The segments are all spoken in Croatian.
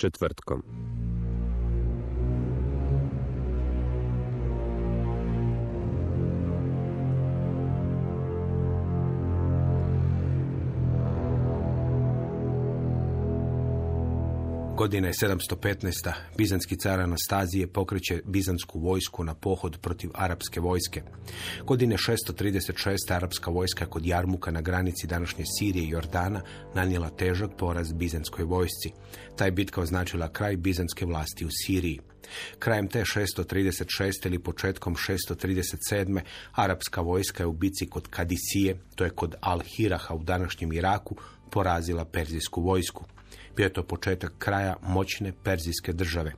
četvrtkom. Godine je 715. Bizanski car Anastazije pokreće bizansku vojsku na pohod protiv arapske vojske. Godine 636. arapska vojska kod Jarmuka na granici današnje Sirije i Jordana nanijela težak poraz bizanskoj vojsci. Taj bitka označila kraj bizanske vlasti u Siriji. Krajem te 636. ili početkom 637. arapska vojska je u bici kod Kadisije, to je kod Al-Hiraha u današnjem Iraku, porazila perzijsku vojsku. Bio je to početak kraja moćne perzijske države.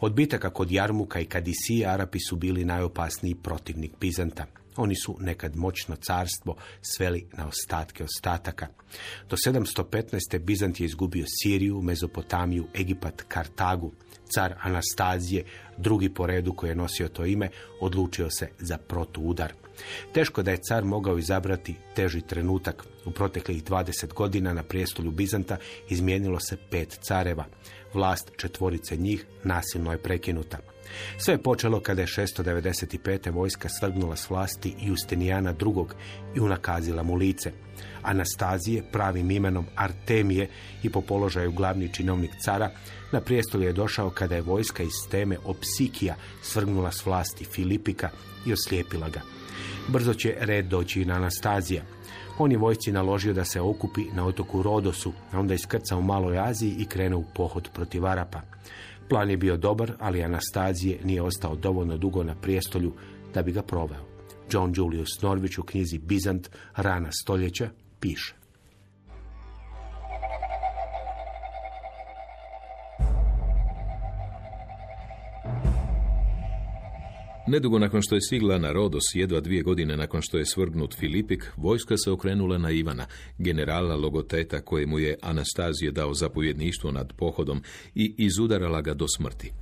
Od bitaka kod Jarmuka i Kadisije Arapi su bili najopasniji protivnik Bizanta. Oni su nekad moćno carstvo sveli na ostatke ostataka. Do 715. Bizant je izgubio Siriju, Mezopotamiju, Egipat, Kartagu. Car Anastazije, drugi po redu koji je nosio to ime, odlučio se za protuudar. Teško da je car mogao izabrati teži trenutak. U proteklih 20 godina na prijestolju Bizanta izmijenilo se pet careva. Vlast četvorice njih nasilno je prekinuta. Sve je počelo kada je 695. vojska svrgnula s vlasti Justinijana II. i unakazila mu lice. Anastazije, pravim imenom Artemije i po položaju glavni činovnik cara, na prijestolje je došao kada je vojska iz teme Opsikija svrgnula s vlasti Filipika i oslijepila ga. Brzo će red doći na Anastazija. On je vojci naložio da se okupi na otoku Rodosu, a onda iskrca u Maloj Aziji i krene u pohod protiv Arapa. Plan je bio dobar, ali Anastazije nije ostao dovoljno dugo na prijestolju da bi ga proveo. John Julius Norvić u knjizi Bizant, rana stoljeća, piše. Nedugo nakon što je sigla na Rodos, jedva dvije godine nakon što je svrgnut Filipik, vojska se okrenula na Ivana, generala logoteta kojemu je Anastazije dao zapovjedništvo nad pohodom i izudarala ga do smrti.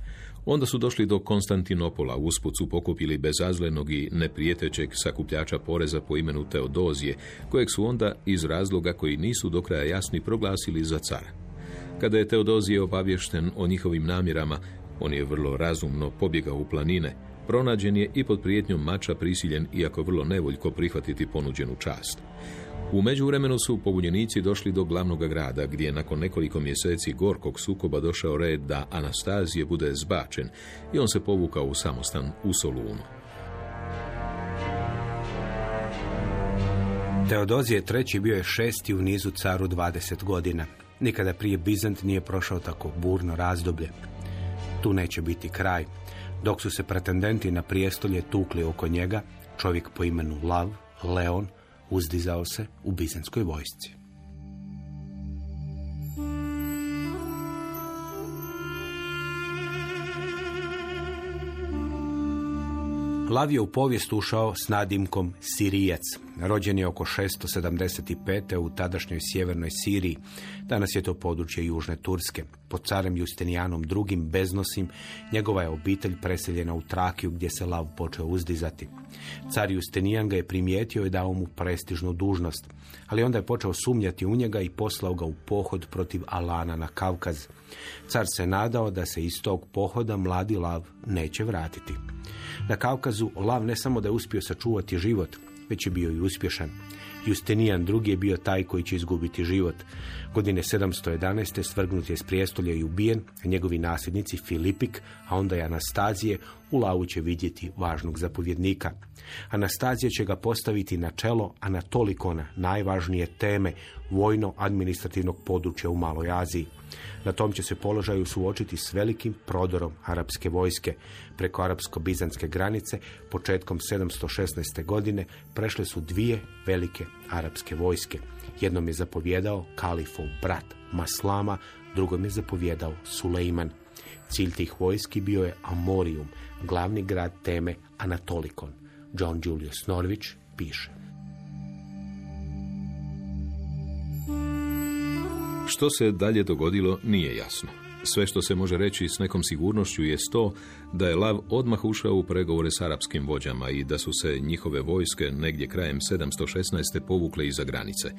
Onda su došli do Konstantinopola, usput su pokupili bezazlenog i neprijetećeg sakupljača poreza po imenu Teodozije, kojeg su onda iz razloga koji nisu do kraja jasni proglasili za cara. Kada je Teodozije obavješten o njihovim namjerama, on je vrlo razumno pobjegao u planine, Pronađen je i pod prijetnjom mača prisiljen, iako vrlo nevoljko, prihvatiti ponuđenu čast. U međuvremenu su pobunjenici došli do glavnog grada, gdje je nakon nekoliko mjeseci gorkog sukoba došao red da Anastazije bude zbačen i on se povukao u samostan u Solunu. Teodozije III. bio je šesti u nizu caru 20 godina. Nikada prije Bizant nije prošao tako burno razdoblje. Tu neće biti kraj. Dok su se pretendenti na prijestolje tukli oko njega, čovjek po imenu Lav, Leon, uzdizao se u bizanskoj vojsci. Lav je u povijest ušao s nadimkom Sirijac. Rođen je oko 675. u tadašnjoj sjevernoj Siriji. Danas je to područje južne Turske. Pod carem Justinijanom II. beznosim njegova je obitelj preseljena u Trakiju gdje se Lav počeo uzdizati. Car Justinijan ga je primijetio i dao mu prestižnu dužnost, ali onda je počeo sumnjati u njega i poslao ga u pohod protiv Alana na Kavkaz. Car se nadao da se iz tog pohoda mladi Lav neće vratiti. Na Kaukazu Lav ne samo da je uspio sačuvati život, već je bio i uspješan. Justinijan II. je bio taj koji će izgubiti život. Godine 711. svrgnut je s prijestolja i ubijen, a njegovi nasljednici Filipik, a onda i Anastazije, u lavu će vidjeti važnog zapovjednika. Anastazija će ga postaviti na čelo Anatolikona, najvažnije teme vojno-administrativnog područja u Maloj Aziji. Na tom će se položaju suočiti s velikim prodorom arapske vojske. Preko arapsko-bizanske granice početkom 716. godine prešle su dvije velike arapske vojske. Jednom je zapovjedao kalifov brat Maslama, drugom je zapovjedao Sulejman. Cilj tih vojski bio je Amorium, glavni grad teme Anatolikon. John Julius Norvić piše. Što se dalje dogodilo nije jasno. Sve što se može reći s nekom sigurnošću je to da je Lav odmah ušao u pregovore s arapskim vođama i da su se njihove vojske negdje krajem 716. povukle iza granice.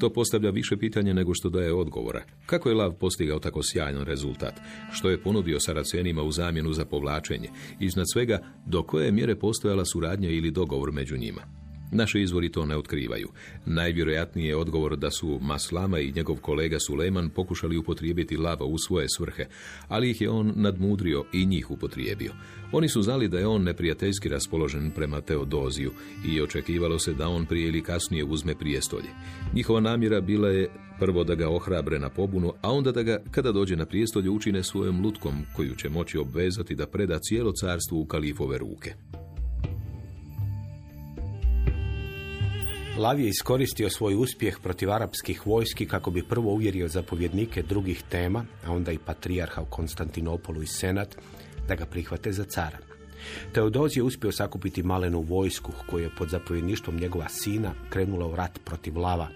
To postavlja više pitanja nego što daje odgovora. Kako je Lav postigao tako sjajan rezultat? Što je ponudio Saracenima u zamjenu za povlačenje? Iznad svega, do koje mjere postojala suradnja ili dogovor među njima? Naše izvori to ne otkrivaju. Najvjerojatniji je odgovor da su Maslama i njegov kolega Suleman pokušali upotrijebiti lava u svoje svrhe, ali ih je on nadmudrio i njih upotrijebio. Oni su znali da je on neprijateljski raspoložen prema Teodoziju i očekivalo se da on prije ili kasnije uzme prijestolje. Njihova namjera bila je prvo da ga ohrabre na pobunu, a onda da ga, kada dođe na prijestolje, učine svojom lutkom koju će moći obvezati da preda cijelo carstvo u kalifove ruke. Lav je iskoristio svoj uspjeh protiv arapskih vojski kako bi prvo uvjerio zapovjednike drugih tema, a onda i patrijarha u Konstantinopolu i senat, da ga prihvate za cara. Teodoz je uspio sakupiti malenu vojsku koju je pod zapovjedništvom njegova sina krenula u rat protiv Lava.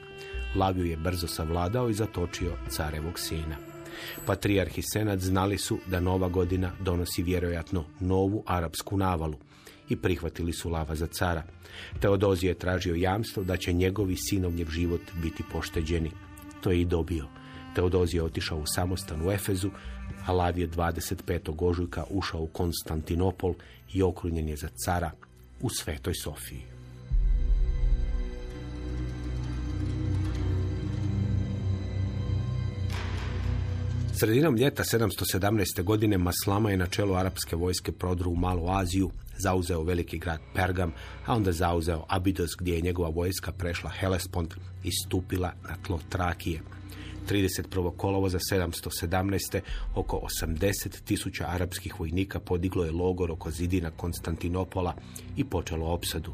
Laviju je brzo savladao i zatočio carevog sina. Patrijarh i senat znali su da nova godina donosi vjerojatno novu arapsku navalu i prihvatili su lava za cara. Teodozije je tražio jamstvo da će njegovi sinovnjev život biti pošteđeni. To je i dobio. Teodozije je otišao u samostan u Efezu, a Lav je 25. ožujka ušao u Konstantinopol i okrunjen je za cara u Svetoj Sofiji. Sredinom ljeta 717. godine Maslama je na čelu arapske vojske prodru u Malu Aziju, zauzeo veliki grad Pergam, a onda zauzeo Abidos gdje je njegova vojska prešla Helespont i stupila na tlo Trakije. 31. kolovo za 717. oko 80 tisuća arapskih vojnika podiglo je logor oko zidina Konstantinopola i počelo opsadu.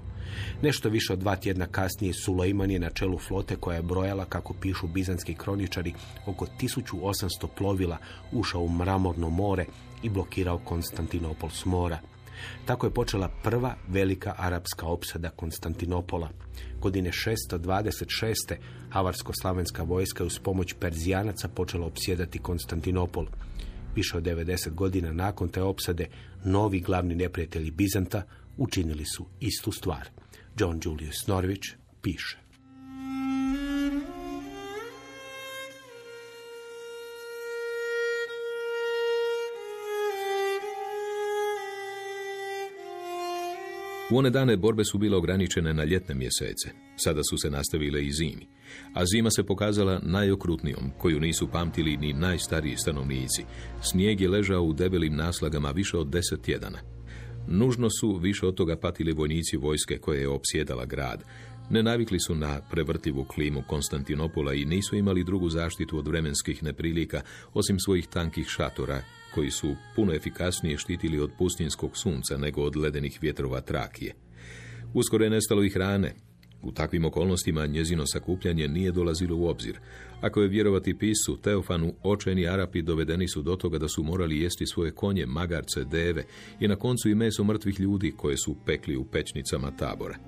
Nešto više od dva tjedna kasnije Sulejman je na čelu flote koja je brojala, kako pišu bizanski kroničari, oko 1800 plovila ušao u mramorno more i blokirao Konstantinopol s mora. Tako je počela prva velika arapska opsada Konstantinopola. Godine 626. Havarsko-slavenska vojska uz pomoć Perzijanaca počela opsjedati Konstantinopol. Više od 90 godina nakon te opsade, novi glavni neprijatelji Bizanta učinili su istu stvar. John Julius Norwich piše. U one dane borbe su bile ograničene na ljetne mjesece, sada su se nastavile i zimi, a zima se pokazala najokrutnijom, koju nisu pamtili ni najstariji stanovnici. Snijeg je ležao u debelim naslagama više od deset tjedana. Nužno su više od toga patili vojnici vojske koje je opsjedala grad. Ne navikli su na prevrtljivu klimu Konstantinopola i nisu imali drugu zaštitu od vremenskih neprilika, osim svojih tankih šatora koji su puno efikasnije štitili od pustinskog sunca nego od ledenih vjetrova Trakije. Uskoro je nestalo i hrane. U takvim okolnostima njezino sakupljanje nije dolazilo u obzir. Ako je vjerovati pisu Teofanu, očajni Arapi dovedeni su do toga da su morali jesti svoje konje, magarce, deve i na koncu i meso mrtvih ljudi koje su pekli u pećnicama tabora.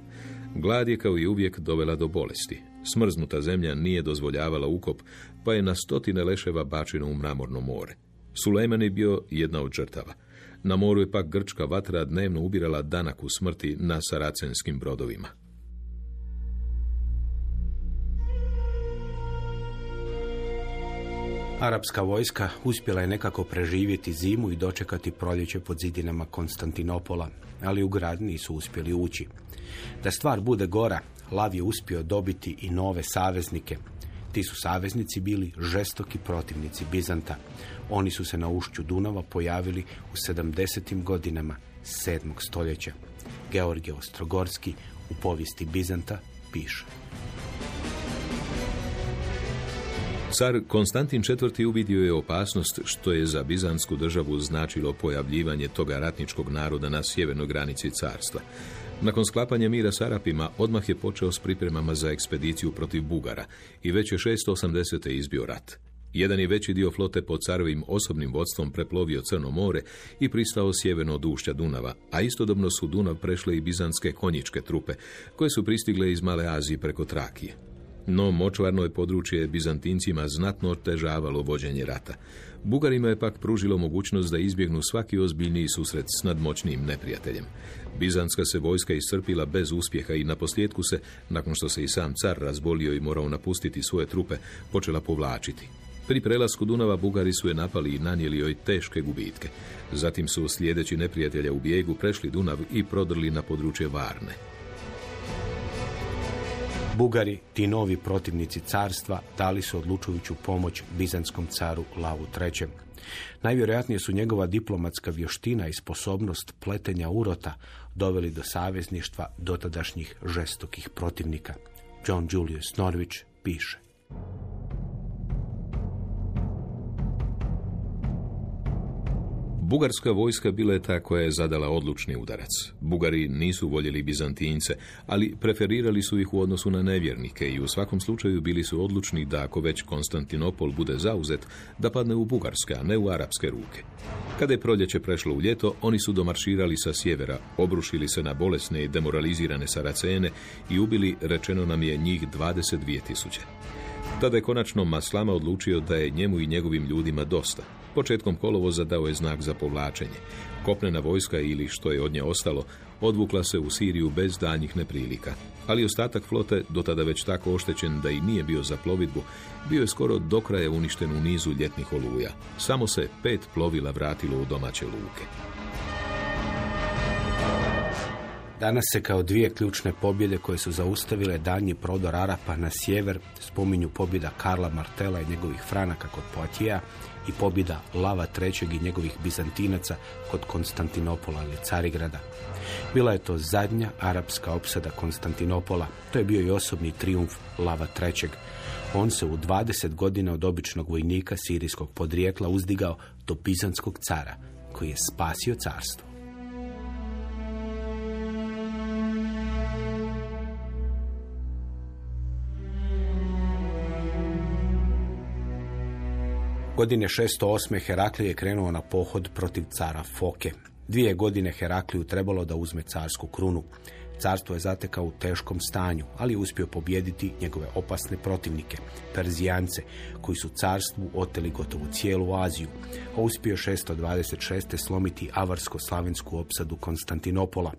Glad je kao i uvijek dovela do bolesti. Smrznuta zemlja nije dozvoljavala ukop, pa je na stotine leševa bačeno u mramorno more. Sulejman je bio jedna od žrtava. Na moru je pak grčka vatra dnevno ubirala danak u smrti na saracenskim brodovima. Arapska vojska uspjela je nekako preživjeti zimu i dočekati proljeće pod zidinama Konstantinopola, ali u grad nisu uspjeli ući. Da stvar bude gora, Lav je uspio dobiti i nove saveznike. Ti su saveznici bili žestoki protivnici Bizanta. Oni su se na ušću Dunava pojavili u 70. godinama 7. stoljeća. Georgije Ostrogorski u povijesti Bizanta piše. Car Konstantin IV. uvidio je opasnost što je za Bizansku državu značilo pojavljivanje toga ratničkog naroda na sjevernoj granici carstva. Nakon sklapanja mira s Arapima, odmah je počeo s pripremama za ekspediciju protiv Bugara i već je 680. izbio rat. Jedan je veći dio flote pod carovim osobnim vodstvom preplovio Crno more i pristao sjeverno od ušća Dunava, a istodobno su Dunav prešle i bizanske konjičke trupe, koje su pristigle iz Male Azije preko Trakije. No močvarno je područje Bizantincima znatno otežavalo vođenje rata. Bugarima je pak pružilo mogućnost da izbjegnu svaki ozbiljniji susret s nadmoćnim neprijateljem. Bizanska se vojska iscrpila bez uspjeha i na se, nakon što se i sam car razbolio i morao napustiti svoje trupe, počela povlačiti. Pri prelasku Dunava Bugari su je napali i nanijeli joj teške gubitke. Zatim su slijedeći neprijatelja u bijegu prešli Dunav i prodrli na područje Varne. Bugari, ti novi protivnici carstva, dali su odlučujuću pomoć bizanskom caru Lavu III. Najvjerojatnije su njegova diplomatska vještina i sposobnost pletenja urota doveli do savezništva dotadašnjih žestokih protivnika. John Julius Norwich piše. Bugarska vojska bila je ta koja je zadala odlučni udarac. Bugari nisu voljeli Bizantince, ali preferirali su ih u odnosu na nevjernike i u svakom slučaju bili su odlučni da ako već Konstantinopol bude zauzet, da padne u bugarske, a ne u arapske ruke. Kada je proljeće prešlo u ljeto, oni su domarširali sa sjevera, obrušili se na bolesne i demoralizirane Saracene i ubili, rečeno nam je, njih 22 tisuće. Tada je konačno Maslama odlučio da je njemu i njegovim ljudima dosta. Početkom kolovoza dao je znak za povlačenje. Kopnena vojska ili što je od nje ostalo, odvukla se u Siriju bez danjih neprilika. Ali ostatak flote, do tada već tako oštećen da i nije bio za plovidbu, bio je skoro do kraja uništen u nizu ljetnih oluja. Samo se pet plovila vratilo u domaće luke. Danas se kao dvije ključne pobjede koje su zaustavile daljnji prodor Arapa na sjever spominju pobjeda Karla Martela i njegovih franaka kod Poatija i pobjeda Lava III. i njegovih Bizantinaca kod Konstantinopola ili Carigrada. Bila je to zadnja arapska opsada Konstantinopola. To je bio i osobni triumf Lava III. On se u 20 godina od običnog vojnika sirijskog podrijetla uzdigao do Bizanskog cara, koji je spasio carstvo. Godine 608. Heraklij je krenuo na pohod protiv cara Foke. Dvije godine Herakliju trebalo da uzme carsku krunu. Carstvo je zatekao u teškom stanju, ali je uspio pobijediti njegove opasne protivnike, Perzijance, koji su carstvu oteli gotovo cijelu Aziju, a uspio 626. slomiti avarsko-slavensku opsadu Konstantinopola.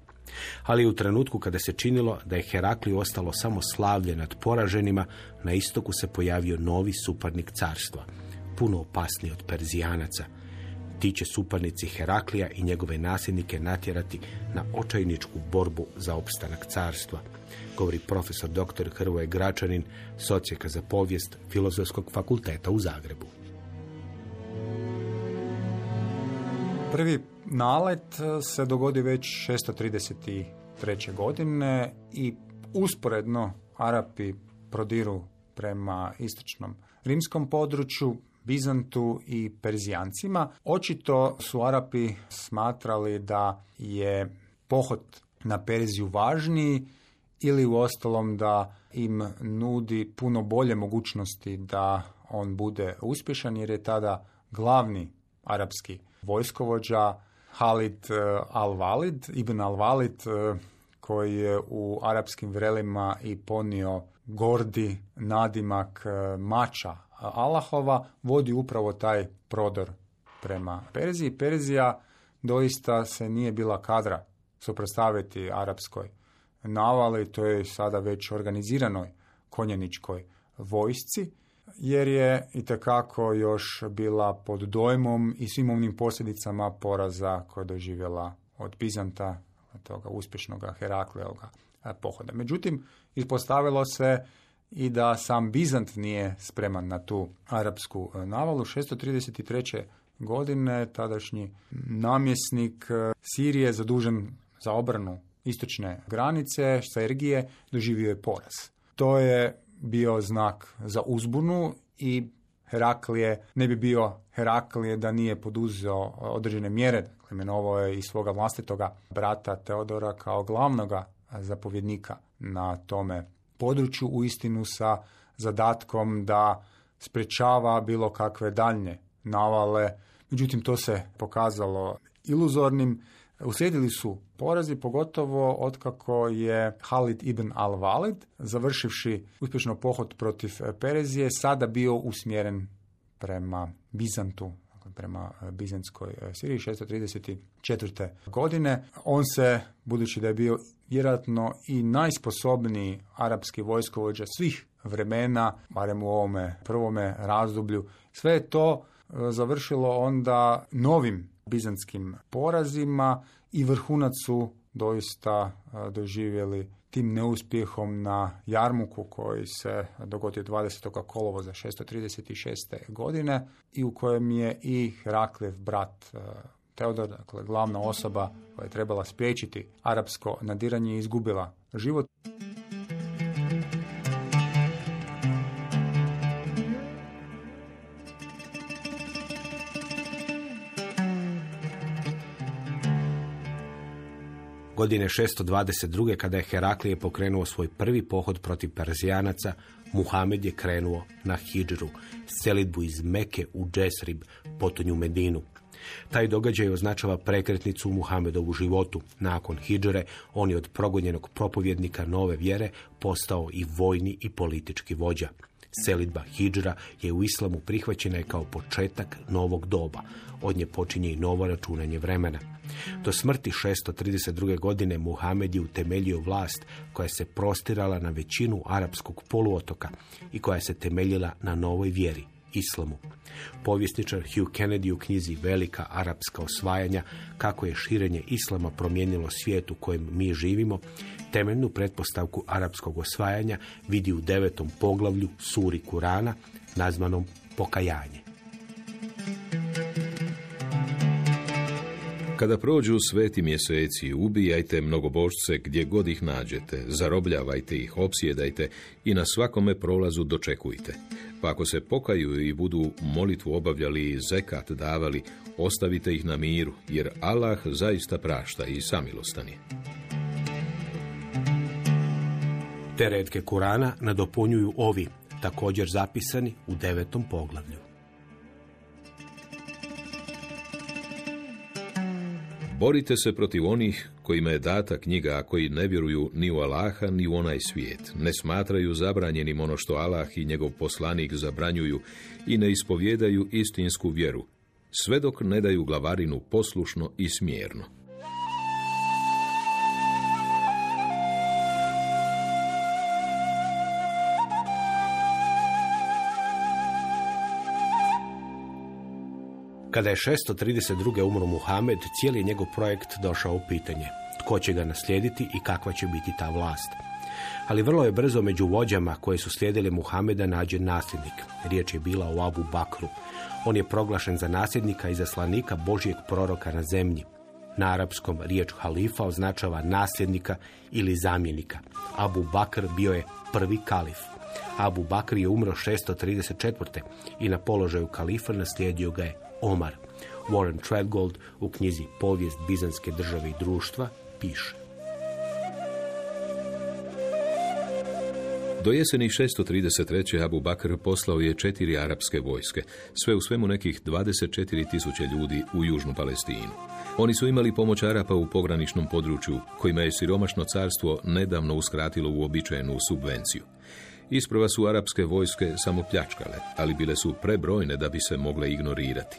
Ali u trenutku kada se činilo da je Herakliju ostalo samo slavlje nad poraženima, na istoku se pojavio novi suparnik carstva – puno opasniji od Perzijanaca. Ti će suparnici Heraklija i njegove nasljednike natjerati na očajničku borbu za opstanak carstva, govori profesor dr. Hrvoje Gračanin, socijeka za povijest Filozofskog fakulteta u Zagrebu. Prvi nalet se dogodi već 633. godine i usporedno Arapi prodiru prema istočnom rimskom području, Bizantu i Perzijancima. Očito su Arapi smatrali da je pohod na Perziju važniji ili u ostalom da im nudi puno bolje mogućnosti da on bude uspješan jer je tada glavni arapski vojskovođa Halid eh, al-Walid, Ibn al-Walid, eh, koji je u arapskim vrelima i ponio gordi nadimak eh, mača Alahova vodi upravo taj prodor prema Perziji. Perzija doista se nije bila kadra suprotstaviti arapskoj navali, to je sada već organiziranoj konjeničkoj vojsci, jer je i tekako još bila pod dojmom i svim onim posljedicama poraza koje je doživjela od Bizanta, toga uspješnog Herakleoga pohoda. Međutim, ispostavilo se i da sam Bizant nije spreman na tu arapsku e, navalu. 633. godine tadašnji namjesnik e, Sirije zadužen za obranu istočne granice, Sergije, doživio je poraz. To je bio znak za uzbunu i Heraklije ne bi bio Heraklije da nije poduzeo određene mjere, dakle imenovao je i svoga vlastitoga brata Teodora kao glavnoga zapovjednika na tome području u istinu sa zadatkom da sprečava bilo kakve daljnje navale. Međutim, to se pokazalo iluzornim. Uslijedili su porazi, pogotovo otkako je Halid ibn al-Walid, završivši uspješno pohod protiv Perezije, sada bio usmjeren prema Bizantu, dakle, prema Bizantskoj Siriji 634. godine. On se, budući da je bio vjerojatno i najsposobniji arapski vojskovođa svih vremena, barem u ovome prvome razdoblju, sve je to e, završilo onda novim bizantskim porazima i vrhunac su doista e, doživjeli tim neuspjehom na Jarmuku koji se dogodio 20. kolovoza 636. godine i u kojem je i Heraklijev brat e, Teodor, dakle glavna osoba koja je trebala spriječiti arapsko nadiranje, izgubila život. Godine 622. kada je Heraklije pokrenuo svoj prvi pohod protiv Perzijanaca, Muhamed je krenuo na Hidžru, selitbu iz Meke u Džesrib, potonju Medinu. Taj događaj označava prekretnicu u Muhamedovu životu. Nakon Hidžre, on je od progonjenog propovjednika nove vjere postao i vojni i politički vođa. Selitba Hidžra je u islamu prihvaćena kao početak novog doba. Od nje počinje i novo računanje vremena. Do smrti 632. godine Muhamed je utemeljio vlast koja se prostirala na većinu arapskog poluotoka i koja se temeljila na novoj vjeri, islamu. Povjesničar Hugh Kennedy u knjizi Velika arapska osvajanja kako je širenje islama promijenilo svijet u kojem mi živimo, temeljnu pretpostavku arapskog osvajanja vidi u devetom poglavlju suri Kurana nazvanom pokajanje. Kada prođu sveti mjeseci, ubijajte mnogobožce gdje god ih nađete, zarobljavajte ih, opsjedajte i na svakome prolazu dočekujte. Pa ako se pokaju i budu molitvu obavljali i zekat davali, ostavite ih na miru, jer Allah zaista prašta i samilostan je. Te redke Kurana nadopunjuju ovi, također zapisani u devetom poglavlju. Borite se protiv onih kojima je data knjiga, a koji ne vjeruju ni u Allaha, ni u onaj svijet. Ne smatraju zabranjenim ono što Allah i njegov poslanik zabranjuju i ne ispovjedaju istinsku vjeru, sve dok ne daju glavarinu poslušno i smjerno. Kada je 632. umro Muhamed, cijeli je njegov projekt došao u pitanje. Tko će ga naslijediti i kakva će biti ta vlast? Ali vrlo je brzo među vođama koje su slijedili Muhameda nađen nasljednik. Riječ je bila o Abu Bakru. On je proglašen za nasljednika i zaslanika Božijeg proroka na zemlji. Na arapskom riječ halifa označava nasljednika ili zamjenika. Abu Bakr bio je prvi kalif. Abu Bakr je umro 634. i na položaju kalifa naslijedio ga je Omar. Warren Treadgold u knjizi Povijest Bizanske države i društva piše. Do jeseni 633. Abu Bakr poslao je četiri arapske vojske, sve u svemu nekih 24 tisuće ljudi u južnu Palestinu. Oni su imali pomoć Arapa u pograničnom području, kojima je siromašno carstvo nedavno uskratilo uobičajenu subvenciju. Isprava su arapske vojske samo pljačkale, ali bile su prebrojne da bi se mogle ignorirati.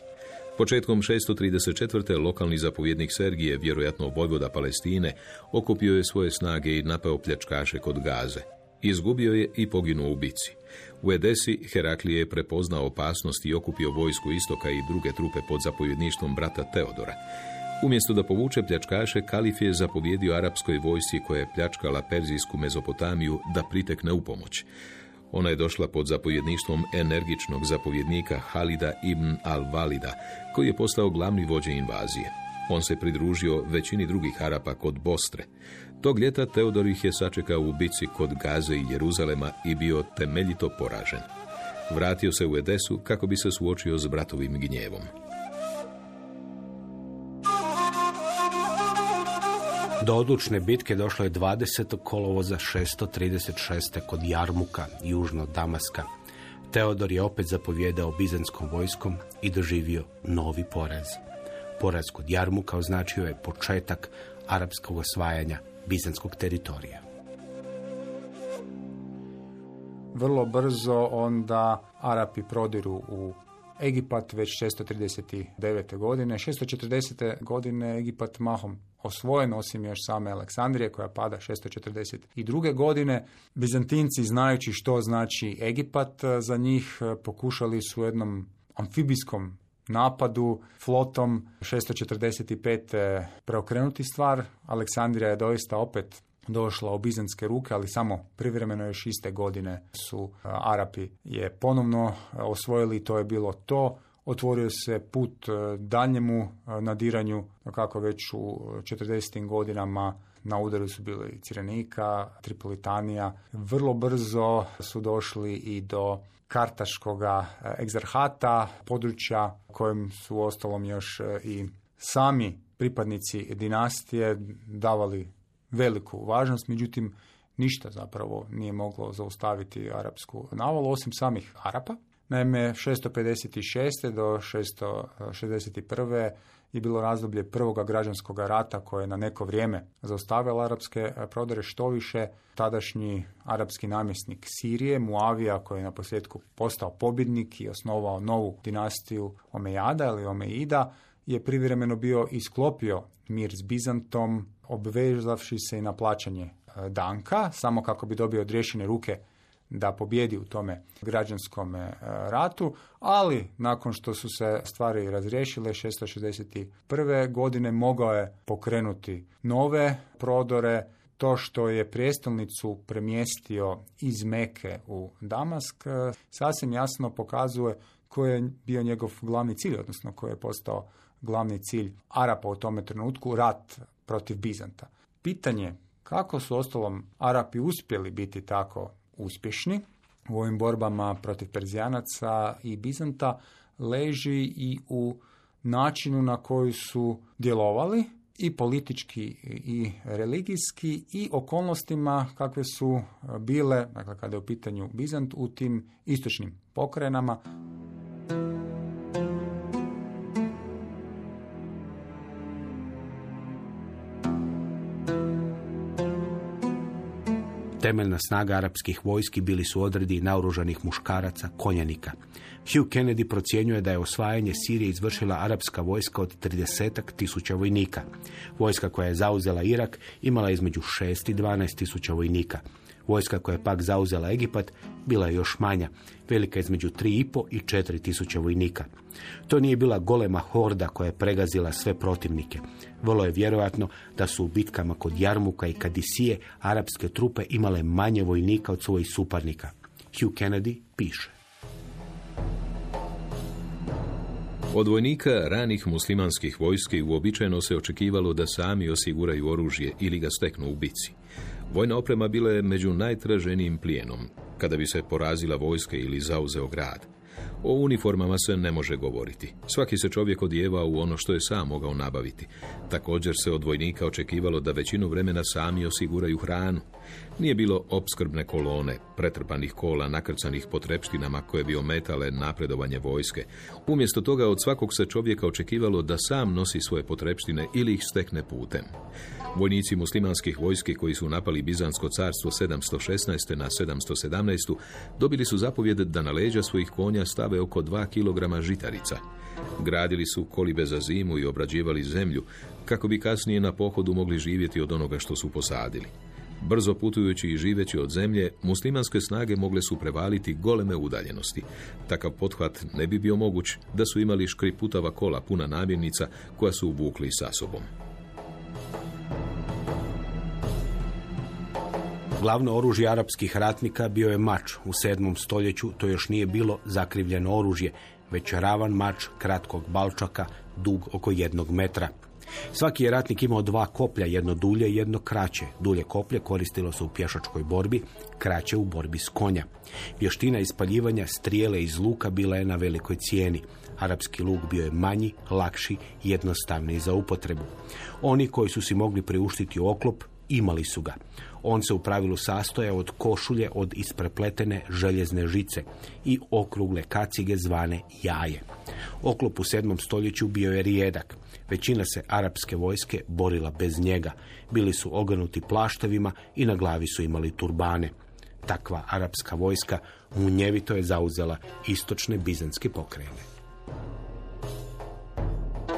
Početkom 634. lokalni zapovjednik Sergije, vjerojatno vojvoda Palestine, okupio je svoje snage i napao pljačkaše kod Gaze. Izgubio je i poginuo u bici. U Edesi Heraklije je prepoznao opasnost i okupio vojsku istoka i druge trupe pod zapovjedništvom brata Teodora. Umjesto da povuče pljačkaše, kalif je zapovjedio arapskoj vojsci koja je pljačkala Perzijsku Mezopotamiju da pritekne u pomoć. Ona je došla pod zapovjedništvom energičnog zapovjednika Halida ibn al-Valida, koji je postao glavni vođe invazije. On se pridružio većini drugih Arapa kod Bostre. Tog ljeta Teodor ih je sačekao u bici kod Gaze i Jeruzalema i bio temeljito poražen. Vratio se u Edesu kako bi se suočio s bratovim gnjevom. Do odlučne bitke došlo je 20. kolovoza 636. kod Jarmuka, južno od Damaska. Teodor je opet zapovjedao bizanskom vojskom i doživio novi poraz. Poraz kod Jarmuka označio je početak arapskog osvajanja bizanskog teritorija. Vrlo brzo onda Arapi prodiru u Egipat već 639. godine. 640. godine Egipat mahom osvojen, osim još same Aleksandrije koja pada 642. godine. Bizantinci, znajući što znači Egipat, za njih pokušali su u jednom amfibijskom napadu flotom 645. preokrenuti stvar. Aleksandrija je doista opet došla u bizanske ruke, ali samo privremeno još iste godine su Arapi je ponovno osvojili to je bilo to. Otvorio se put daljnjemu nadiranju, kako već u 40. godinama na udaru su bili Cirenika, Tripolitanija. Vrlo brzo su došli i do kartaškoga egzarhata, područja kojem su ostalom još i sami pripadnici dinastije davali veliku važnost, međutim ništa zapravo nije moglo zaustaviti arapsku navalu osim samih Arapa. Naime, 656. do 661. je bilo razdoblje prvoga građanskog rata koje je na neko vrijeme zaustavilo arapske prodore, što više tadašnji arapski namjesnik Sirije, Muavija, koji je na posljedku postao pobjednik i osnovao novu dinastiju Omejada ili Omeida, je privremeno bio isklopio mir s Bizantom, obvezavši se i na plaćanje e, danka, samo kako bi dobio odriješene ruke da pobjedi u tome građanskom e, ratu, ali nakon što su se stvari razriješile 661. godine mogao je pokrenuti nove prodore, to što je prijestolnicu premjestio iz Meke u Damask e, sasvim jasno pokazuje koji je bio njegov glavni cilj, odnosno koji je postao glavni cilj Arapa u tome trenutku, rat protiv Bizanta. Pitanje kako su ostalom Arapi uspjeli biti tako uspješni u ovim borbama protiv Perzijanaca i Bizanta leži i u načinu na koji su djelovali i politički i religijski i okolnostima kakve su bile, dakle kada je u pitanju Bizant u tim istočnim pokrenama. Temeljna snaga arapskih vojski bili su odredi naoružanih muškaraca, konjanika. Hugh Kennedy procjenjuje da je osvajanje Sirije izvršila arapska vojska od 30 tisuća vojnika. Vojska koja je zauzela Irak imala između 6 i 12 tisuća vojnika. Vojska koja je pak zauzela Egipat bila je još manja, velika između 3,5 i 4 tisuće vojnika. To nije bila golema horda koja je pregazila sve protivnike. Vrlo je vjerojatno da su u bitkama kod Jarmuka i Kadisije arapske trupe imale manje vojnika od svojih suparnika. Hugh Kennedy piše. Od vojnika ranih muslimanskih vojski uobičajeno se očekivalo da sami osiguraju oružje ili ga steknu u bici. Vojna oprema bila je među najtraženijim plijenom, kada bi se porazila vojska ili zauzeo grad. O uniformama se ne može govoriti. Svaki se čovjek odjevao u ono što je sam mogao nabaviti. Također se od vojnika očekivalo da većinu vremena sami osiguraju hranu. Nije bilo opskrbne kolone, pretrpanih kola nakrcanih potrepštinama koje bi ometale napredovanje vojske. Umjesto toga od svakog se čovjeka očekivalo da sam nosi svoje potrepštine ili ih stekne putem. Vojnici muslimanskih vojski koji su napali Bizansko carstvo 716. na 717. dobili su zapovjed da na leđa svojih konja stave oko 2 kg žitarica. Gradili su kolibe za zimu i obrađivali zemlju, kako bi kasnije na pohodu mogli živjeti od onoga što su posadili. Brzo putujući i živeći od zemlje, muslimanske snage mogle su prevaliti goleme udaljenosti. Takav pothvat ne bi bio moguć da su imali škriputava kola puna namjernica koja su uvukli sa sobom. Glavno oružje arapskih ratnika bio je mač. U sedmom stoljeću to još nije bilo zakrivljeno oružje, već ravan mač kratkog balčaka, dug oko jednog metra. Svaki je ratnik imao dva koplja, jedno dulje i jedno kraće. Dulje koplje koristilo se u pješačkoj borbi, kraće u borbi s konja. Vještina ispaljivanja strijele iz luka bila je na velikoj cijeni. Arapski luk bio je manji, lakši i jednostavniji za upotrebu. Oni koji su si mogli priuštiti oklop imali su ga. On se u pravilu sastoja od košulje od isprepletene željezne žice i okrugle kacige zvane jaje. Oklop u sedmom stoljeću bio je rijedak. Većina se arapske vojske borila bez njega. Bili su ogrnuti plaštevima i na glavi su imali turbane. Takva arapska vojska munjevito je zauzela istočne bizanske pokrajine.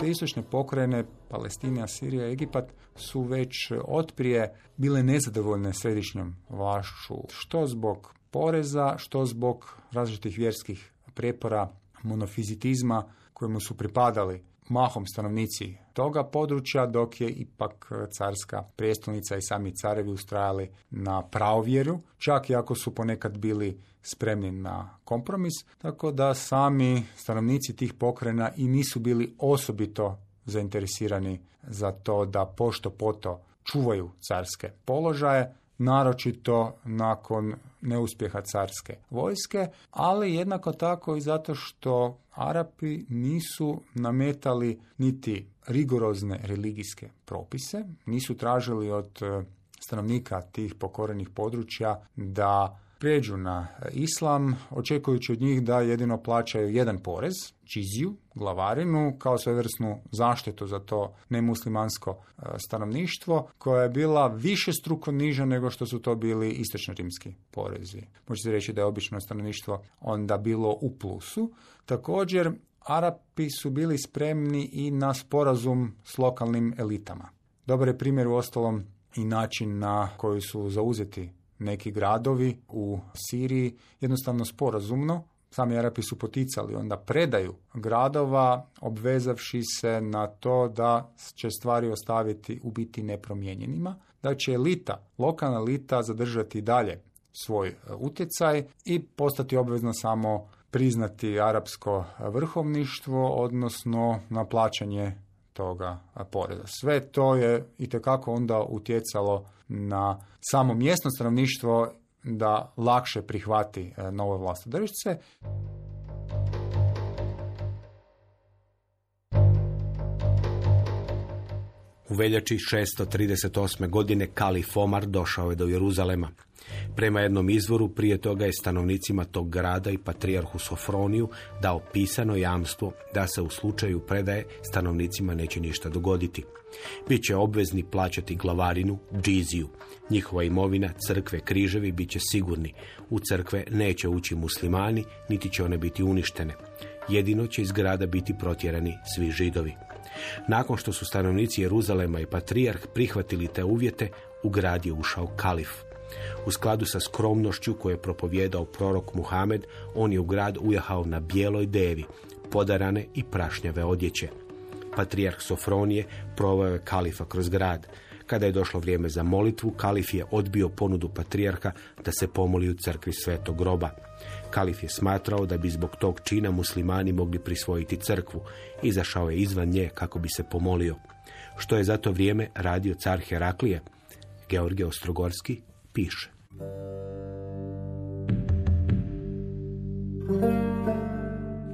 Te istočne pokrajine, Palestina, Sirija, Egipat, su već otprije bile nezadovoljne središnjom vlašću, što zbog poreza, što zbog različitih vjerskih prepora, monofizitizma kojemu su pripadali mahom stanovnici toga područja, dok je ipak carska prijestolnica i sami carevi ustrajali na pravovjeru, čak i ako su ponekad bili spremni na kompromis, tako da sami stanovnici tih pokrena i nisu bili osobito zainteresirani za to da pošto poto čuvaju carske položaje, naročito nakon neuspjeha carske vojske, ali jednako tako i zato što Arapi nisu nametali niti rigorozne religijske propise, nisu tražili od e, stanovnika tih pokorenih područja da prijeđu na islam, očekujući od njih da jedino plaćaju jedan porez, čiziju, glavarinu, kao svojevrsnu zaštitu za to nemuslimansko e, stanovništvo, koja je bila više struko niža nego što su to bili istočno-rimski porezi. Može se reći da je obično stanovništvo onda bilo u plusu. Također, Arapi su bili spremni i na sporazum s lokalnim elitama. Dobar je primjer u ostalom i način na koji su zauzeti neki gradovi u Siriji jednostavno sporazumno. Sami Arapi su poticali onda predaju gradova obvezavši se na to da će stvari ostaviti u biti nepromijenjenima, da će elita, lokalna elita zadržati dalje svoj e, utjecaj i postati obvezno samo priznati arapsko vrhovništvo, odnosno na plaćanje toga poreza. Sve to je i onda utjecalo na samo mjesno stanovništvo da lakše prihvati e, nove vlastodržice. U veljači 638. godine Kalif Omar došao je do Jeruzalema. Prema jednom izvoru prije toga je stanovnicima tog grada i patrijarhu Sofroniju dao pisano jamstvo da se u slučaju predaje stanovnicima neće ništa dogoditi. Biće obvezni plaćati glavarinu, džiziju. Njihova imovina, crkve, križevi bit će sigurni. U crkve neće ući muslimani, niti će one biti uništene. Jedino će iz grada biti protjerani svi židovi. Nakon što su stanovnici Jeruzalema i patrijarh prihvatili te uvjete, u grad je ušao kalif. U skladu sa skromnošću koje je propovjedao prorok Muhamed, on je u grad ujahao na bijeloj devi, podarane i prašnjave odjeće. Patrijarh Sofronije proveo je kalifa kroz grad. Kada je došlo vrijeme za molitvu, kalif je odbio ponudu patrijarha da se pomoli u crkvi svetog groba. Kalif je smatrao da bi zbog tog čina muslimani mogli prisvojiti crkvu. Izašao je izvan nje kako bi se pomolio. Što je za to vrijeme radio car Heraklije? Georgije Ostrogorski piše.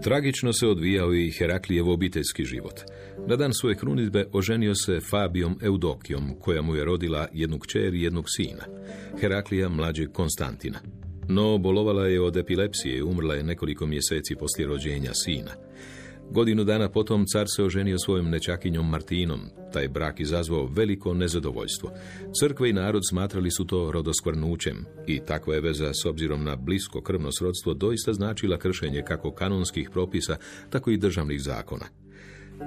Tragično se odvijao i Heraklijev obiteljski život. Na dan svoje krunitbe oženio se Fabijom Eudokijom, koja mu je rodila jednu kćer i jednog sina, Heraklija mlađeg Konstantina. No, bolovala je od epilepsije i umrla je nekoliko mjeseci poslije rođenja sina. Godinu dana potom car se oženio svojom nečakinjom Martinom. Taj brak izazvao veliko nezadovoljstvo. Crkve i narod smatrali su to rodoskvrnućem i takva je veza s obzirom na blisko krvno srodstvo doista značila kršenje kako kanonskih propisa, tako i državnih zakona.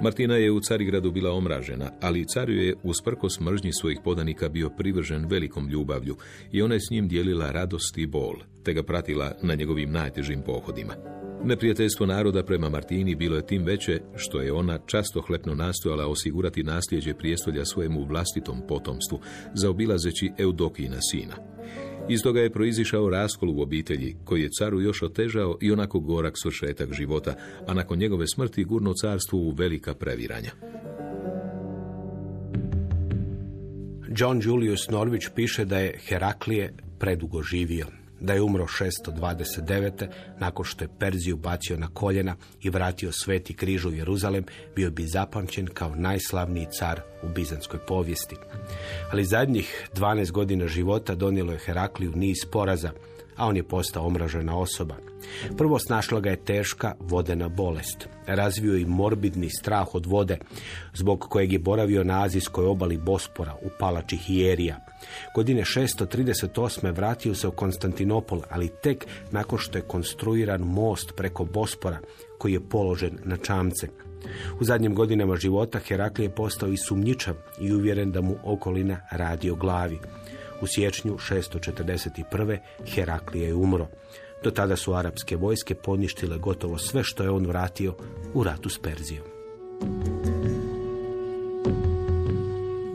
Martina je u Carigradu bila omražena, ali caru je usprko smržnji svojih podanika bio privržen velikom ljubavlju i ona je s njim dijelila radost i bol, te ga pratila na njegovim najtežim pohodima. Neprijateljstvo naroda prema Martini bilo je tim veće što je ona často hlepno nastojala osigurati nasljeđe prijestolja svojemu vlastitom potomstvu, zaobilazeći Eudokina sina. Iz toga je proizišao raskol u obitelji, koji je caru još otežao i onako gorak svršetak života, a nakon njegove smrti gurno carstvu u velika previranja. John Julius Norwich piše da je Heraklije predugo živio. Da je umro 629. nakon što je Perziju bacio na koljena i vratio sveti križ u Jeruzalem, bio bi zapamćen kao najslavniji car u bizanskoj povijesti. Ali zadnjih 12 godina života donijelo je Herakliju niz poraza, a on je postao omražena osoba. Prvo snašla ga je teška vodena bolest. Razvio i morbidni strah od vode, zbog kojeg je boravio na azijskoj obali Bospora u palači Hijerija. Godine 638. vratio se u Konstantinopol, ali tek nakon što je konstruiran most preko Bospora, koji je položen na čamce. U zadnjim godinama života Herakli je postao i sumnjičav i uvjeren da mu okolina radi o glavi. U siječnju 641. Heraklije je umro. Do tada su arapske vojske poništile gotovo sve što je on vratio u ratu s Perzijom.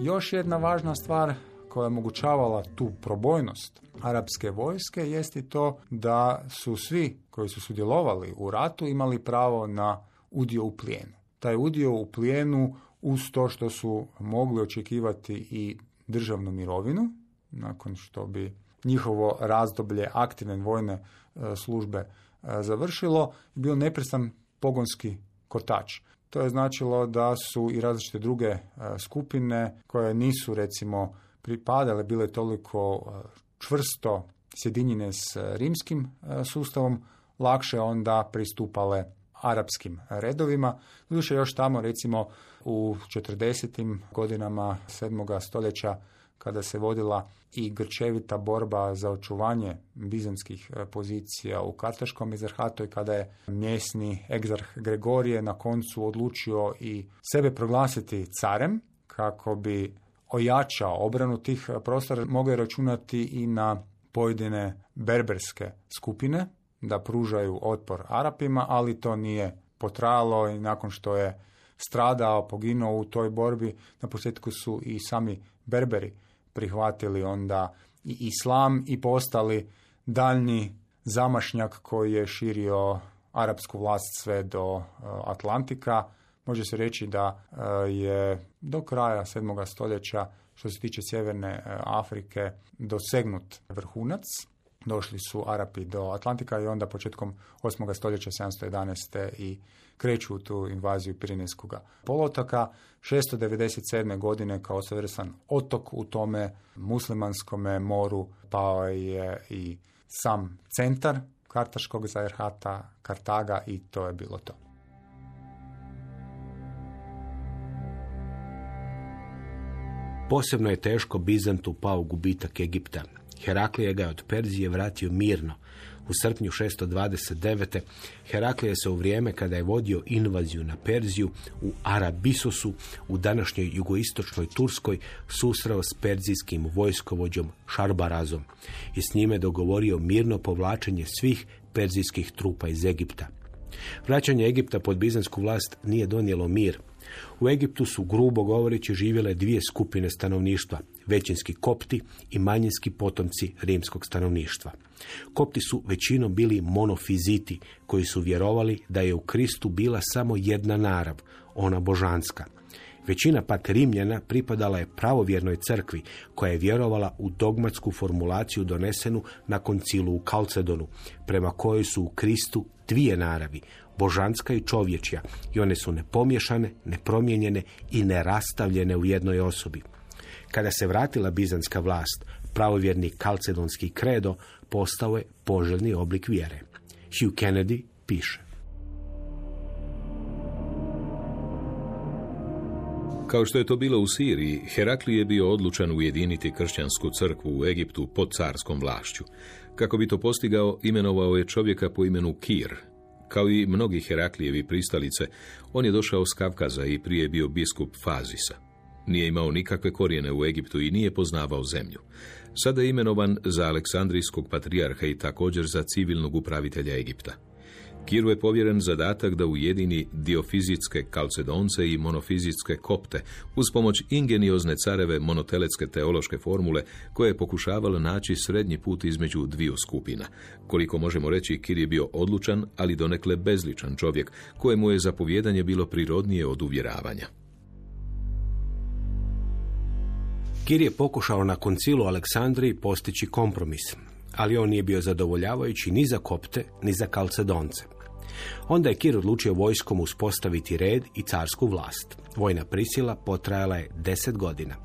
Još jedna važna stvar koja je omogućavala tu probojnost arapske vojske jest i to da su svi koji su sudjelovali u ratu imali pravo na udio u plijenu. Taj udio u plijenu uz to što su mogli očekivati i državnu mirovinu, nakon što bi njihovo razdoblje aktivne vojne e, službe e, završilo, bio neprestan pogonski kotač. To je značilo da su i različite druge e, skupine koje nisu recimo pripadale, bile toliko čvrsto sjedinjene s rimskim sustavom, lakše onda pristupale arapskim redovima. Doduše još tamo recimo u 40. godinama 7. stoljeća kada se vodila i grčevita borba za očuvanje bizanskih e, pozicija u Kartaškom izarhatu i kada je mjesni egzarh Gregorije na koncu odlučio i sebe proglasiti carem kako bi ojačao obranu tih prostora, mogao računati i na pojedine berberske skupine da pružaju otpor Arapima, ali to nije potrajalo i nakon što je stradao, poginuo u toj borbi, na posljedku su i sami Berberi prihvatili onda i islam i postali daljni zamašnjak koji je širio arapsku vlast sve do e, Atlantika. Može se reći da e, je do kraja 7. stoljeća što se tiče sjeverne e, Afrike dosegnut vrhunac. Došli su Arapi do Atlantika i onda početkom 8. stoljeća 711. i kreću u tu invaziju Pirinejskog polotoka. 697. godine kao svevrsan otok u tome muslimanskome moru pao je i sam centar Kartaškog zajerhata, Kartaga i to je bilo to. Posebno je teško Bizantu pao gubitak Egipta. Heraklije ga je od Perzije vratio mirno, u srpnju 629. Heraklije se u vrijeme kada je vodio invaziju na Perziju u Arabisosu u današnjoj jugoistočnoj Turskoj susreo s perzijskim vojskovođom Šarbarazom i s njime dogovorio mirno povlačenje svih perzijskih trupa iz Egipta. Vraćanje Egipta pod bizansku vlast nije donijelo mir. U Egiptu su, grubo govoreći, živjele dvije skupine stanovništva, većinski kopti i manjinski potomci rimskog stanovništva. Kopti su većinom bili monofiziti koji su vjerovali da je u Kristu bila samo jedna narav, ona božanska. Većina pak Rimljana pripadala je pravovjernoj crkvi koja je vjerovala u dogmatsku formulaciju donesenu na koncilu u Kalcedonu, prema kojoj su u Kristu dvije naravi, božanska i čovječja, i one su nepomješane, nepromijenjene i nerastavljene u jednoj osobi. Kada se vratila bizanska vlast, pravovjerni kalcedonski kredo postao je poželjni oblik vjere. Hugh Kennedy piše. Kao što je to bilo u Siriji, Herakli je bio odlučan ujediniti kršćansku crkvu u Egiptu pod carskom vlašću. Kako bi to postigao, imenovao je čovjeka po imenu Kir. Kao i mnogi Heraklijevi pristalice, on je došao s Kavkaza i prije bio biskup Fazisa. Nije imao nikakve korijene u Egiptu i nije poznavao zemlju. Sada je imenovan za aleksandrijskog patrijarha i također za civilnog upravitelja Egipta. Kiru je povjeren zadatak da ujedini diofizitske kalcedonce i monofizitske kopte uz pomoć ingeniozne careve monoteletske teološke formule koje je pokušavalo naći srednji put između dviju skupina. Koliko možemo reći, Kir je bio odlučan, ali donekle bezličan čovjek, kojemu je zapovjedanje bilo prirodnije od uvjeravanja. Kir je pokušao na koncilu Aleksandriji postići kompromis. Ali on nije bio zadovoljavajući ni za kopte, ni za kalcedonce. Onda je Kir odlučio vojskom uspostaviti red i carsku vlast. Vojna prisila potrajala je deset godina.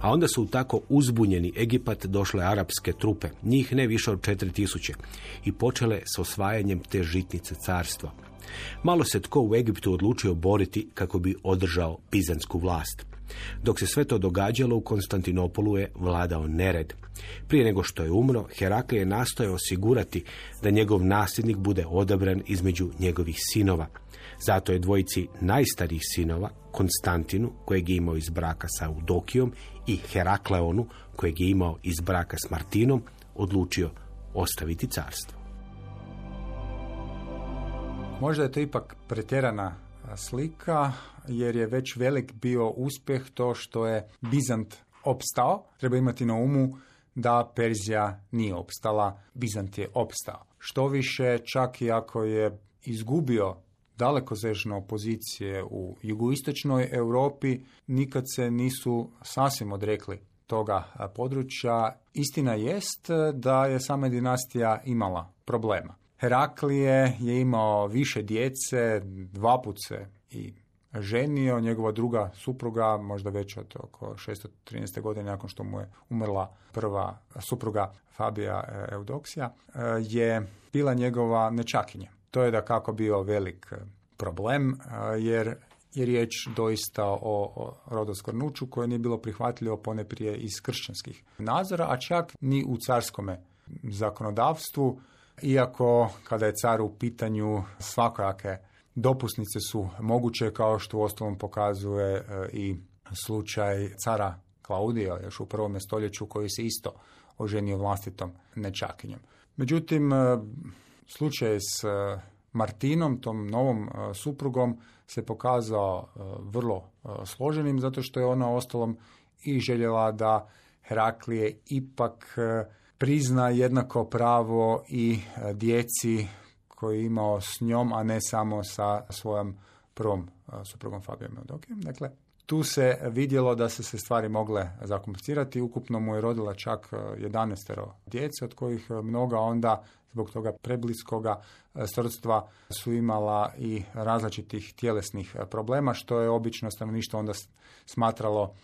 A onda su u tako uzbunjeni Egipat došle arapske trupe, njih ne više od četiri tisuće, i počele s osvajanjem te žitnice carstva. Malo se tko u Egiptu odlučio boriti kako bi održao bizansku vlast. Dok se sve to događalo, u Konstantinopolu je vladao nered. Prije nego što je umro, Herakle je nastojao osigurati da njegov nasljednik bude odabran između njegovih sinova. Zato je dvojici najstarijih sinova, Konstantinu, kojeg je imao iz braka sa Eudokijom, i Herakleonu, kojeg je imao iz braka s Martinom, odlučio ostaviti carstvo. Možda je to ipak pretjerana slika, jer je već velik bio uspjeh to što je Bizant opstao. Treba imati na umu da Perzija nije opstala, Bizant je opstao. Što više, čak i ako je izgubio dalekozežno pozicije u jugoistočnoj Europi, nikad se nisu sasvim odrekli toga područja. Istina jest da je sama dinastija imala problema. Heraklije je imao više djece, dva put se i ženio, njegova druga supruga, možda već od oko 613. godine nakon što mu je umrla prva supruga Fabija e, Eudoksija, e, je bila njegova nečakinja. To je da kako bio velik problem, e, jer je riječ doista o, o rodoskornuću koje nije bilo prihvatljivo pone prije iz kršćanskih nazora, a čak ni u carskome zakonodavstvu, iako kada je car u pitanju svakojake dopusnice su moguće kao što u ostalom pokazuje e, i slučaj cara Klaudija još u prvom stoljeću koji se isto oženio vlastitom nečakinjom. Međutim, e, slučaj s e, Martinom, tom novom suprugom, se pokazao vrlo složenim zato što je ona ostalom i željela da Heraklije ipak prizna jednako pravo i djeci koji je imao s njom, a ne samo sa svojom prvom suprugom Fabijom Eudokijem. Dakle, tu se vidjelo da se se stvari mogle zakomplicirati. Ukupno mu je rodila čak 11 djece, od kojih mnoga onda zbog toga prebliskoga srodstva su imala i različitih tjelesnih problema, što je obično stanovništvo onda smatralo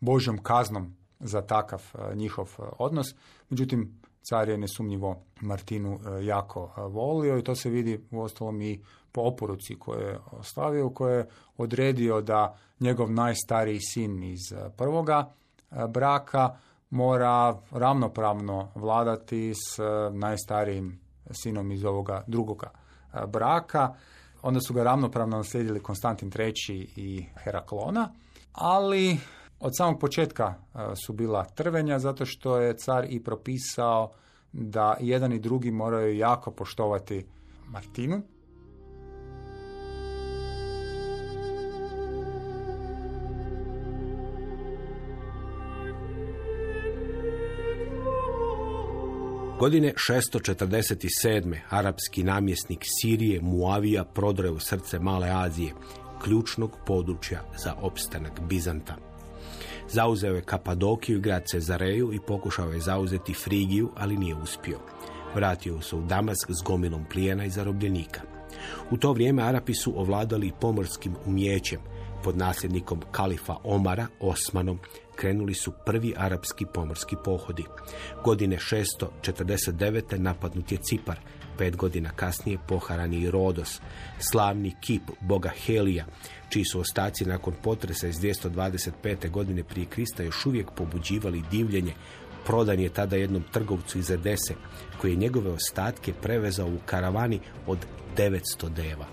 božjom kaznom za takav njihov odnos. Međutim, car je nesumnjivo Martinu e, jako e, volio i to se vidi u ostalom i po oporuci koje je ostavio, koje je odredio da njegov najstariji sin iz e, prvoga braka mora ravnopravno vladati s najstarijim sinom iz ovoga drugoga braka. Onda su ga ravnopravno naslijedili Konstantin III. i Heraklona, ali od samog početka e, su bila trvenja zato što je car i propisao da jedan i drugi moraju jako poštovati Martinu. Godine 647. arapski namjesnik Sirije Muavija prodre u srce Male Azije, ključnog područja za opstanak Bizanta. Zauzeo je Kapadokiju i grad Cezareju i pokušao je zauzeti Frigiju, ali nije uspio. Vratio se u Damask s gomilom plijena i zarobljenika. U to vrijeme Arapi su ovladali pomorskim umjećem. Pod nasljednikom kalifa Omara, Osmanom, krenuli su prvi arapski pomorski pohodi. Godine 649. napadnut je Cipar, pet godina kasnije poharani i Rodos, slavni kip boga Helija, čiji su ostaci nakon potresa iz 225. godine prije Krista još uvijek pobuđivali divljenje, prodan je tada jednom trgovcu iz Edese, koji je njegove ostatke prevezao u karavani od 900 deva.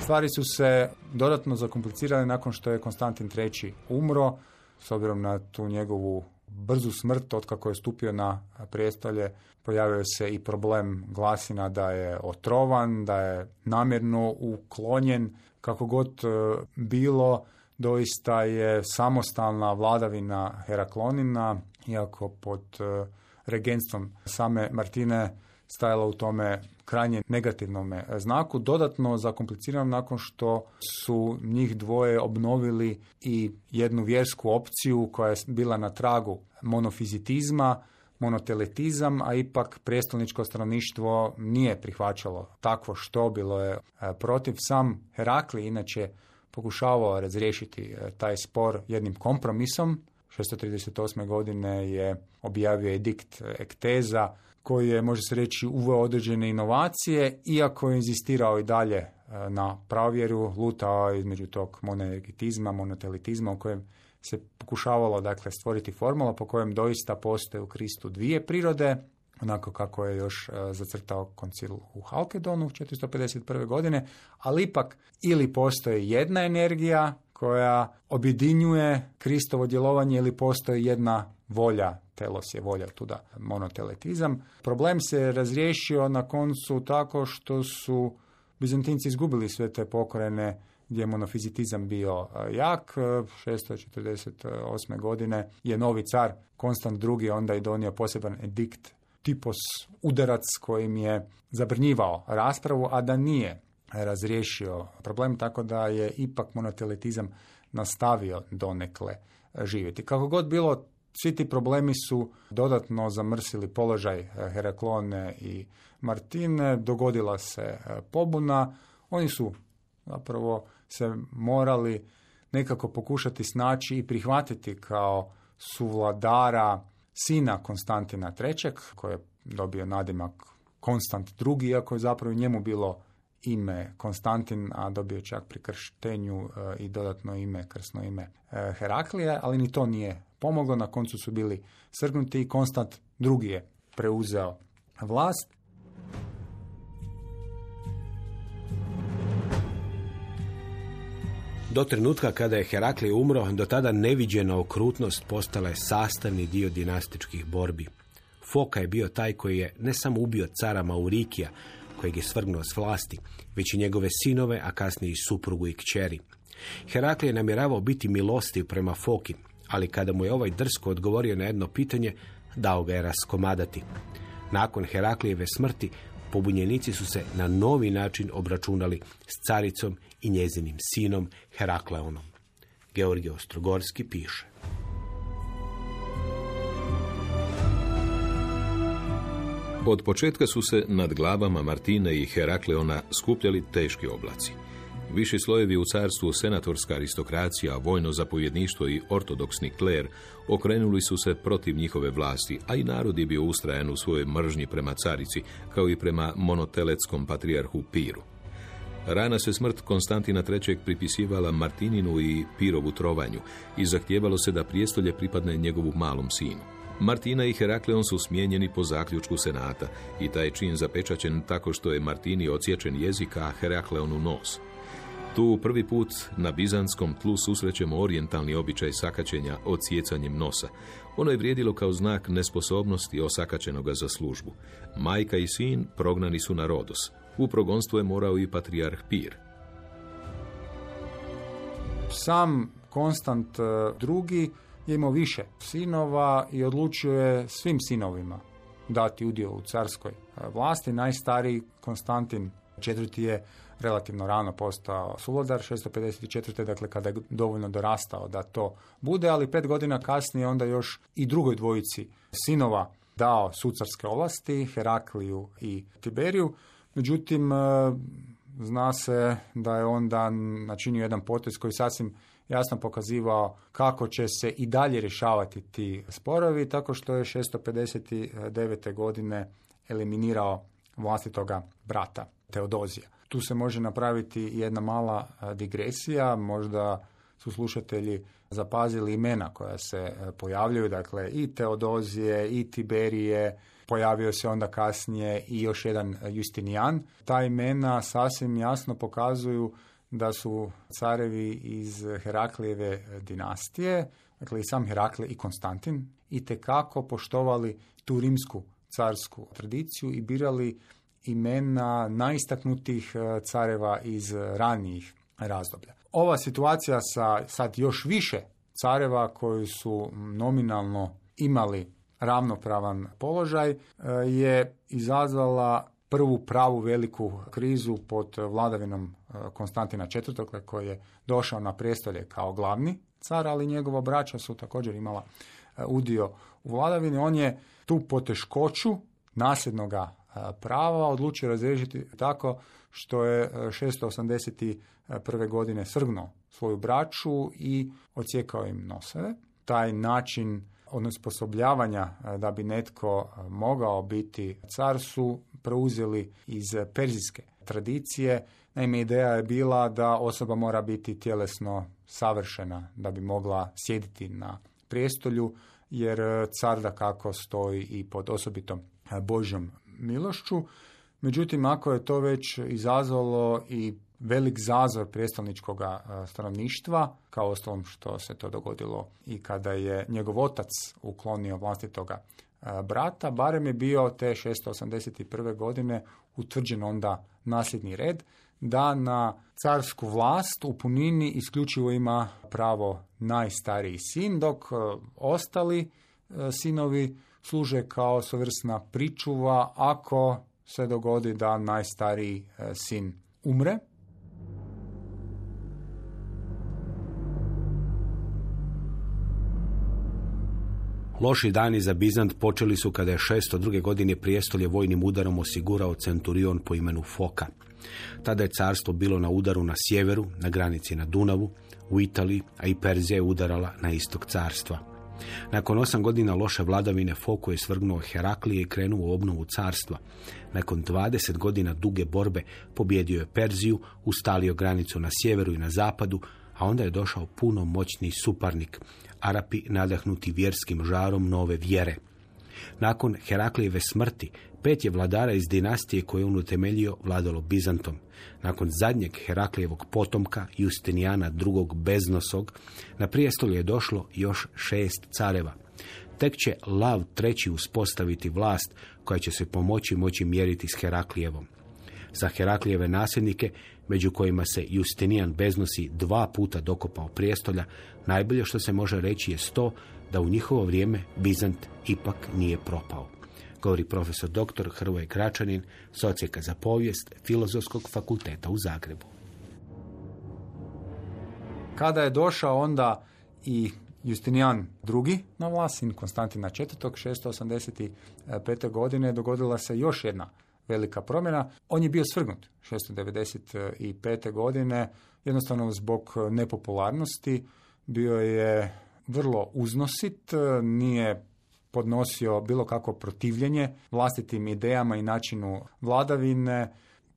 Stvari su se dodatno zakomplicirale nakon što je Konstantin III. umro, s obzirom na tu njegovu brzu smrt od kako je stupio na prijestolje pojavio se i problem glasina da je otrovan, da je namjerno uklonjen. Kako god e, bilo, doista je samostalna vladavina Heraklonina, iako pod e, regentstvom same Martine stajala u tome krajnje negativnom znaku, dodatno zakomplicirano nakon što su njih dvoje obnovili i jednu vjersku opciju koja je bila na tragu monofizitizma, monoteletizam, a ipak prijestolničko stanovništvo nije prihvaćalo takvo što bilo je protiv. Sam Herakli inače pokušavao razriješiti taj spor jednim kompromisom. 638. godine je objavio edikt Ekteza koji je, može se reći, uveo određene inovacije, iako je inzistirao i dalje e, na pravjeru, lutao između tog monoegetizma, monotelitizma u kojem se pokušavalo dakle, stvoriti formula po kojem doista postoje u Kristu dvije prirode, onako kako je još e, zacrtao koncil u Halkedonu 451. godine, ali ipak ili postoji jedna energija koja objedinjuje Kristovo djelovanje ili postoji jedna volja, telos je volja tuda monoteletizam. Problem se razriješio na koncu tako što su Bizantinci izgubili sve te pokorene gdje je monofizitizam bio jak. 648. godine je novi car Konstant II. onda je donio poseban edikt tipos udarac kojim je zabrnjivao raspravu, a da nije razriješio problem, tako da je ipak monoteletizam nastavio donekle živjeti. Kako god bilo, svi ti problemi su dodatno zamrsili položaj Heraklone i Martine, dogodila se pobuna, oni su zapravo se morali nekako pokušati snaći i prihvatiti kao suvladara sina Konstantina III, koji je dobio nadimak Konstant II, iako je zapravo njemu bilo ime Konstantin, a dobio čak pri krštenju e, i dodatno ime, krsno ime Heraklija, ali ni to nije pomoglo. Na koncu su bili srgnuti i Konstant II je preuzeo vlast. Do trenutka kada je Heraklij umro, do tada neviđena okrutnost postala je sastavni dio dinastičkih borbi. Foka je bio taj koji je ne samo ubio cara Maurikija, kojeg je svrgnuo s vlasti, već i njegove sinove, a kasnije i suprugu i kćeri. Herakli je namjeravao biti milostiv prema Foki, ali kada mu je ovaj drsko odgovorio na jedno pitanje, dao ga je raskomadati. Nakon Heraklijeve smrti, pobunjenici su se na novi način obračunali s caricom i njezinim sinom Herakleonom. Georgij Ostrogorski piše. Od početka su se nad glavama Martine i Herakleona skupljali teški oblaci. Viši slojevi u carstvu, senatorska aristokracija, vojno zapovjedništvo i ortodoksni kler okrenuli su se protiv njihove vlasti, a i narod je bio ustrajan u svojoj mržnji prema carici, kao i prema monoteleckom patrijarhu Piru. Rana se smrt Konstantina III. pripisivala Martininu i Pirovu trovanju i zahtijevalo se da prijestolje pripadne njegovu malom sinu. Martina i Herakleon su smijenjeni po zaključku senata i taj čin zapečaćen tako što je Martini ociječen jezik, a Herakleonu nos. Tu prvi put na bizanskom tlu susrećemo orijentalni običaj sakaćenja odsjecanjem nosa. Ono je vrijedilo kao znak nesposobnosti osakaćenoga za službu. Majka i sin prognani su na Rodos. U progonstvo je morao i patrijarh Pir. Sam Konstant II je imao više sinova i odlučio je svim sinovima dati udio u carskoj e, vlasti. Najstariji Konstantin IV. je relativno rano postao suvladar, 654. dakle kada je dovoljno dorastao da to bude, ali pet godina kasnije onda još i drugoj dvojici sinova dao sucarske ovlasti, Herakliju i Tiberiju. Međutim, e, zna se da je onda načinio jedan potez koji sasvim jasno pokazivao kako će se i dalje rješavati ti sporovi, tako što je 659. godine eliminirao vlastitoga brata Teodozija. Tu se može napraviti jedna mala digresija, možda su slušatelji zapazili imena koja se pojavljuju, dakle i Teodozije i Tiberije, pojavio se onda kasnije i još jedan Justinijan. Ta imena sasvim jasno pokazuju da su carevi iz Heraklijeve dinastije, dakle i sam Herakle i Konstantin, i tekako poštovali tu rimsku carsku tradiciju i birali imena najistaknutih e, careva iz ranijih razdoblja. Ova situacija sa sad još više careva koji su nominalno imali ravnopravan položaj e, je izazvala prvu pravu veliku krizu pod vladavinom e, Konstantina IV. koji je došao na prijestolje kao glavni car, ali njegova braća su također imala e, udio u vladavini, on je tu poteškoću nasljednoga prava odlučio razriješiti tako što je 681. godine srgnuo svoju braću i ocijekao im noseve. Taj način onesposobljavanja da bi netko mogao biti car su preuzeli iz perzijske tradicije. Naime, ideja je bila da osoba mora biti tjelesno savršena da bi mogla sjediti na prijestolju, jer car da kako stoji i pod osobitom Božjom milošću. Međutim, ako je to već izazvalo i velik zazor predstavničkog stanovništva, kao ostalom što se to dogodilo i kada je njegov otac uklonio vlastitoga brata, barem je bio te 681. godine utvrđen onda nasljedni red, da na carsku vlast u punini isključivo ima pravo najstariji sin, dok ostali sinovi služe kao svrsna pričuva ako se dogodi da najstariji e, sin umre. Loši dani za Bizant počeli su kada je 602. godine prijestolje vojnim udarom osigurao centurion po imenu Foka. Tada je carstvo bilo na udaru na sjeveru, na granici na Dunavu, u Italiji, a i Perzija je udarala na istok carstva. Nakon osam godina loše vladavine Foku je svrgnuo Heraklije i krenuo u obnovu carstva. Nakon 20 godina duge borbe pobjedio je Perziju, ustalio granicu na sjeveru i na zapadu, a onda je došao puno moćni suparnik, Arapi nadahnuti vjerskim žarom nove vjere. Nakon Heraklijeve smrti, pet je vladara iz dinastije koje on utemeljio vladalo Bizantom. Nakon zadnjeg Heraklijevog potomka, Justinijana II. Beznosog, na prijestolje je došlo još šest careva. Tek će Lav treći uspostaviti vlast koja će se pomoći moći mjeriti s Heraklijevom. Za Heraklijeve nasljednike, među kojima se Justinijan Beznosi dva puta dokopao prijestolja, najbolje što se može reći je to da u njihovo vrijeme Bizant ipak nije propao govori profesor dr. Hrvoje Kračanin, socijeka za povijest Filozofskog fakulteta u Zagrebu. Kada je došao onda i Justinijan II. na vlast, sin Konstantina IV. 685. godine dogodila se još jedna velika promjena. On je bio svrgnut 695. godine, jednostavno zbog nepopularnosti. Bio je vrlo uznosit, nije podnosio bilo kakvo protivljenje vlastitim idejama i načinu vladavine,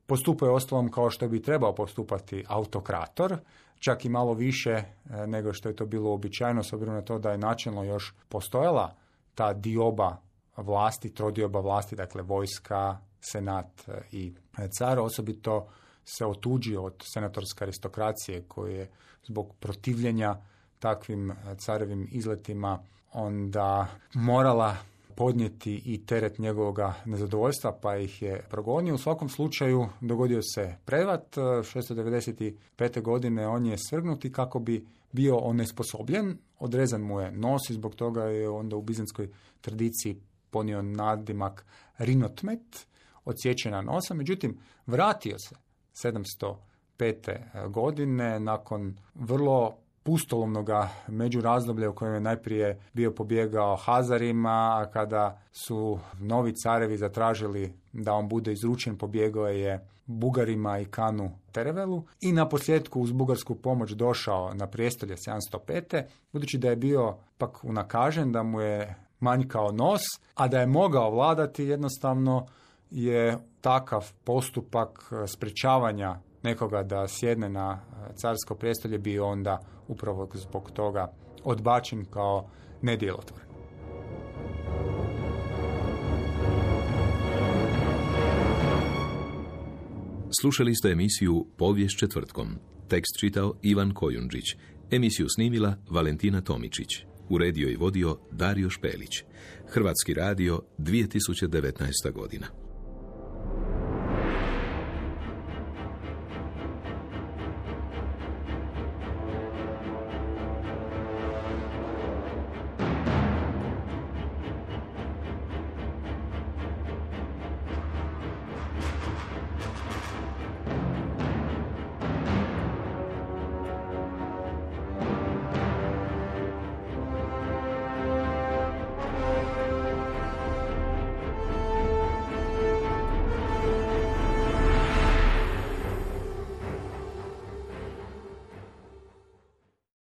postupao je ostalom kao što bi trebao postupati autokrator, čak i malo više e, nego što je to bilo običajno, s obzirom na to da je načelno još postojala ta dioba vlasti, trodioba vlasti, dakle vojska, senat e, i car, osobito se otuđio od senatorske aristokracije koje je zbog protivljenja takvim e, carevim izletima onda morala podnijeti i teret njegovoga nezadovoljstva, pa ih je progonio. U svakom slučaju dogodio se prevat. 695. godine on je svrgnuti kako bi bio onesposobljen. Odrezan mu je nos i zbog toga je onda u bizanskoj tradiciji ponio nadimak rinotmet, odsječena nosa. Međutim, vratio se 705. godine nakon vrlo pustolovnoga međurazdoblja u kojem je najprije bio pobjegao Hazarima, a kada su novi carevi zatražili da on bude izručen, pobjegao je Bugarima i Kanu Terevelu i na posljedku uz bugarsku pomoć došao na prijestolje 705. Budući da je bio pak unakažen, da mu je manjkao nos, a da je mogao vladati jednostavno je takav postupak sprečavanja nekoga da sjedne na carsko prijestolje bio onda upravo zbog toga odbačen kao nedjelotvoren. Slušali ste emisiju Povijest četvrtkom. Tekst čitao Ivan Kojundžić. Emisiju snimila Valentina Tomičić. Uredio i vodio Dario Špelić. Hrvatski radio 2019. godina.